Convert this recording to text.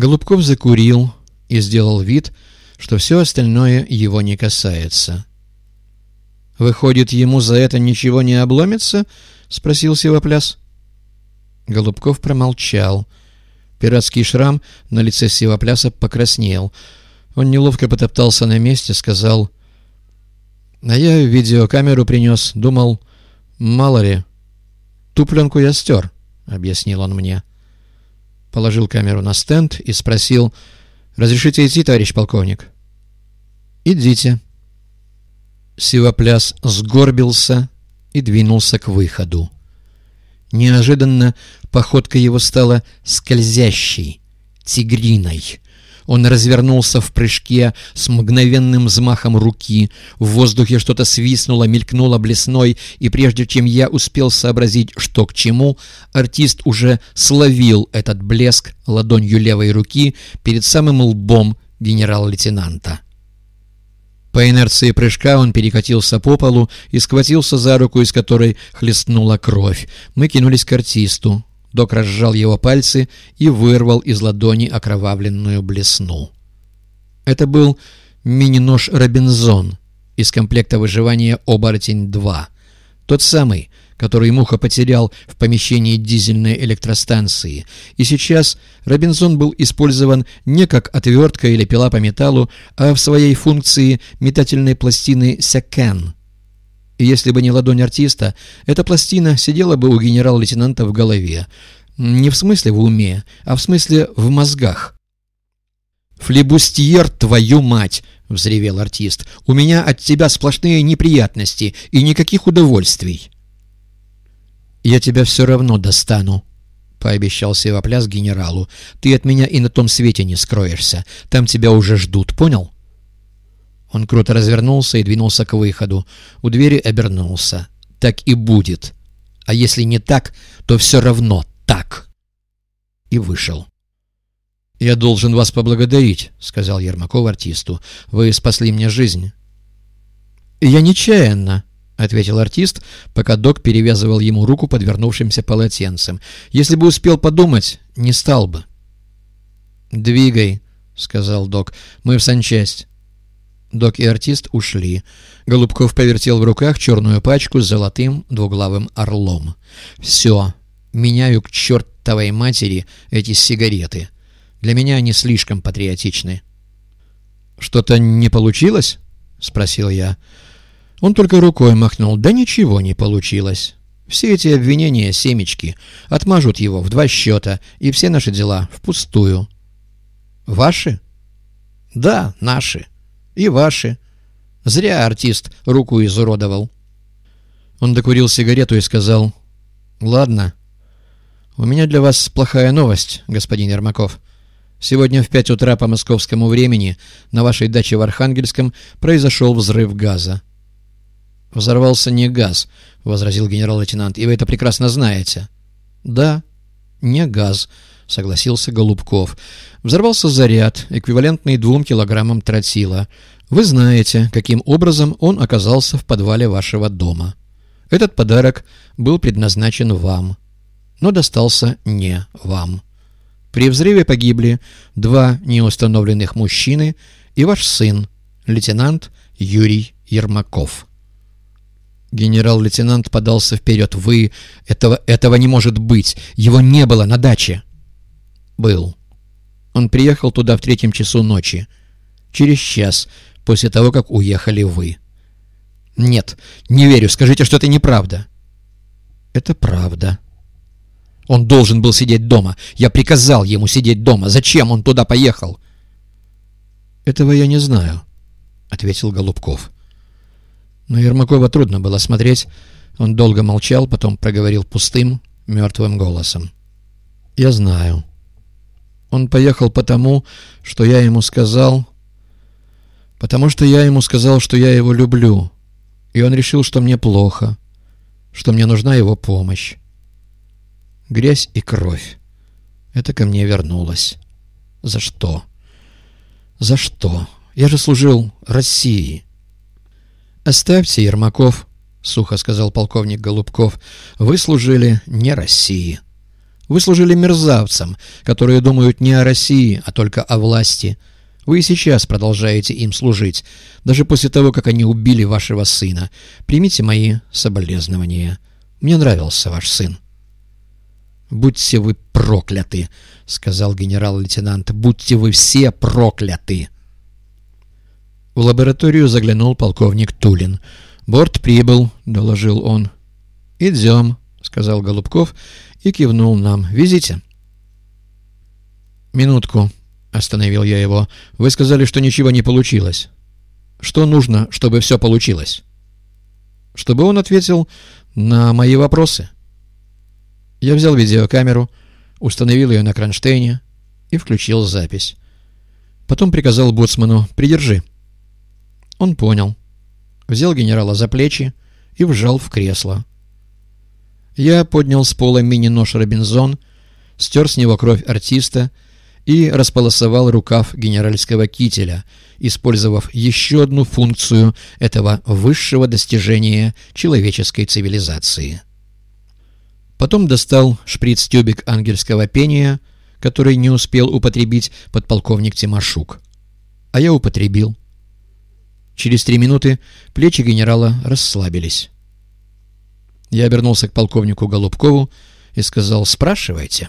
Голубков закурил и сделал вид, что все остальное его не касается. «Выходит, ему за это ничего не обломится?» — спросил Сивопляс. Голубков промолчал. Пиратский шрам на лице Сивопляса покраснел. Он неловко потоптался на месте, сказал... «А я видеокамеру принес. Думал, мало ли. Ту пленку я стер», — объяснил он мне. Положил камеру на стенд и спросил... «Разрешите идти, товарищ полковник?» «Идите». Сивопляс сгорбился и двинулся к выходу. Неожиданно походка его стала скользящей, тигриной. Он развернулся в прыжке с мгновенным взмахом руки. В воздухе что-то свистнуло, мелькнуло блесной, и прежде чем я успел сообразить, что к чему, артист уже словил этот блеск ладонью левой руки перед самым лбом генерал-лейтенанта. По инерции прыжка он перекатился по полу и схватился за руку, из которой хлестнула кровь. Мы кинулись к артисту. Док разжал его пальцы и вырвал из ладони окровавленную блесну. Это был мини-нож «Робинзон» из комплекта выживания «Оборотень-2». Тот самый, который Муха потерял в помещении дизельной электростанции, и сейчас Робинзон был использован не как отвертка или пила по металлу, а в своей функции метательной пластины «Сякен». И если бы не ладонь артиста, эта пластина сидела бы у генерал-лейтенанта в голове. Не в смысле в уме, а в смысле в мозгах. «Флебустьер, твою мать!» — взревел артист. «У меня от тебя сплошные неприятности и никаких удовольствий». «Я тебя все равно достану», — пообещал Севопляс генералу. «Ты от меня и на том свете не скроешься. Там тебя уже ждут, понял?» Он круто развернулся и двинулся к выходу. У двери обернулся. «Так и будет. А если не так, то все равно так». И вышел. «Я должен вас поблагодарить», — сказал Ермаков артисту. «Вы спасли мне жизнь». «Я нечаянно», — ответил артист, пока док перевязывал ему руку подвернувшимся полотенцем. «Если бы успел подумать, не стал бы». «Двигай», — сказал док. «Мы в санчасть». Док и артист ушли. Голубков повертел в руках черную пачку с золотым двуглавым орлом. «Все. Меняю к чертовой матери эти сигареты. Для меня они слишком патриотичны». «Что-то не получилось?» — спросил я. Он только рукой махнул. Да ничего не получилось. Все эти обвинения — семечки. Отмажут его в два счета, и все наши дела впустую. Ваши? Да, наши. И ваши. Зря артист руку изуродовал. Он докурил сигарету и сказал, «Ладно, у меня для вас плохая новость, господин Ермаков. Сегодня в пять утра по московскому времени на вашей даче в Архангельском произошел взрыв газа. «Взорвался не газ», — возразил генерал-лейтенант, — «и вы это прекрасно знаете». «Да, не газ», — согласился Голубков. «Взорвался заряд, эквивалентный двум килограммам тротила. Вы знаете, каким образом он оказался в подвале вашего дома. Этот подарок был предназначен вам, но достался не вам. При взрыве погибли два неустановленных мужчины и ваш сын, лейтенант Юрий Ермаков». Генерал-лейтенант подался вперед. «Вы... Этого... этого не может быть! Его не было на даче!» «Был. Он приехал туда в третьем часу ночи. Через час после того, как уехали вы». «Нет, не верю. Скажите, что это неправда». «Это правда». «Он должен был сидеть дома. Я приказал ему сидеть дома. Зачем он туда поехал?» «Этого я не знаю», — ответил Голубков. На Ермакова трудно было смотреть. Он долго молчал, потом проговорил пустым, мертвым голосом. «Я знаю. Он поехал потому, что я ему сказал... Потому что я ему сказал, что я его люблю. И он решил, что мне плохо, что мне нужна его помощь. Грязь и кровь. Это ко мне вернулось. За что? За что? Я же служил России». «Оставьте, Ермаков», — сухо сказал полковник Голубков. «Вы служили не России. Вы служили мерзавцам, которые думают не о России, а только о власти. Вы и сейчас продолжаете им служить, даже после того, как они убили вашего сына. Примите мои соболезнования. Мне нравился ваш сын». «Будьте вы прокляты!» — сказал генерал-лейтенант. «Будьте вы все прокляты!» В лабораторию заглянул полковник Тулин. «Борт прибыл», — доложил он. «Идем», — сказал Голубков и кивнул нам. «Везите». «Минутку», — остановил я его. «Вы сказали, что ничего не получилось. Что нужно, чтобы все получилось?» «Чтобы он ответил на мои вопросы». Я взял видеокамеру, установил ее на кронштейне и включил запись. Потом приказал боцману «Придержи». Он понял. Взял генерала за плечи и вжал в кресло. Я поднял с пола мини-нож Робинзон, стер с него кровь артиста и располосовал рукав генеральского кителя, использовав еще одну функцию этого высшего достижения человеческой цивилизации. Потом достал шприц-тюбик ангельского пения, который не успел употребить подполковник Тимошук. А я употребил. Через три минуты плечи генерала расслабились. Я обернулся к полковнику Голубкову и сказал «Спрашивайте».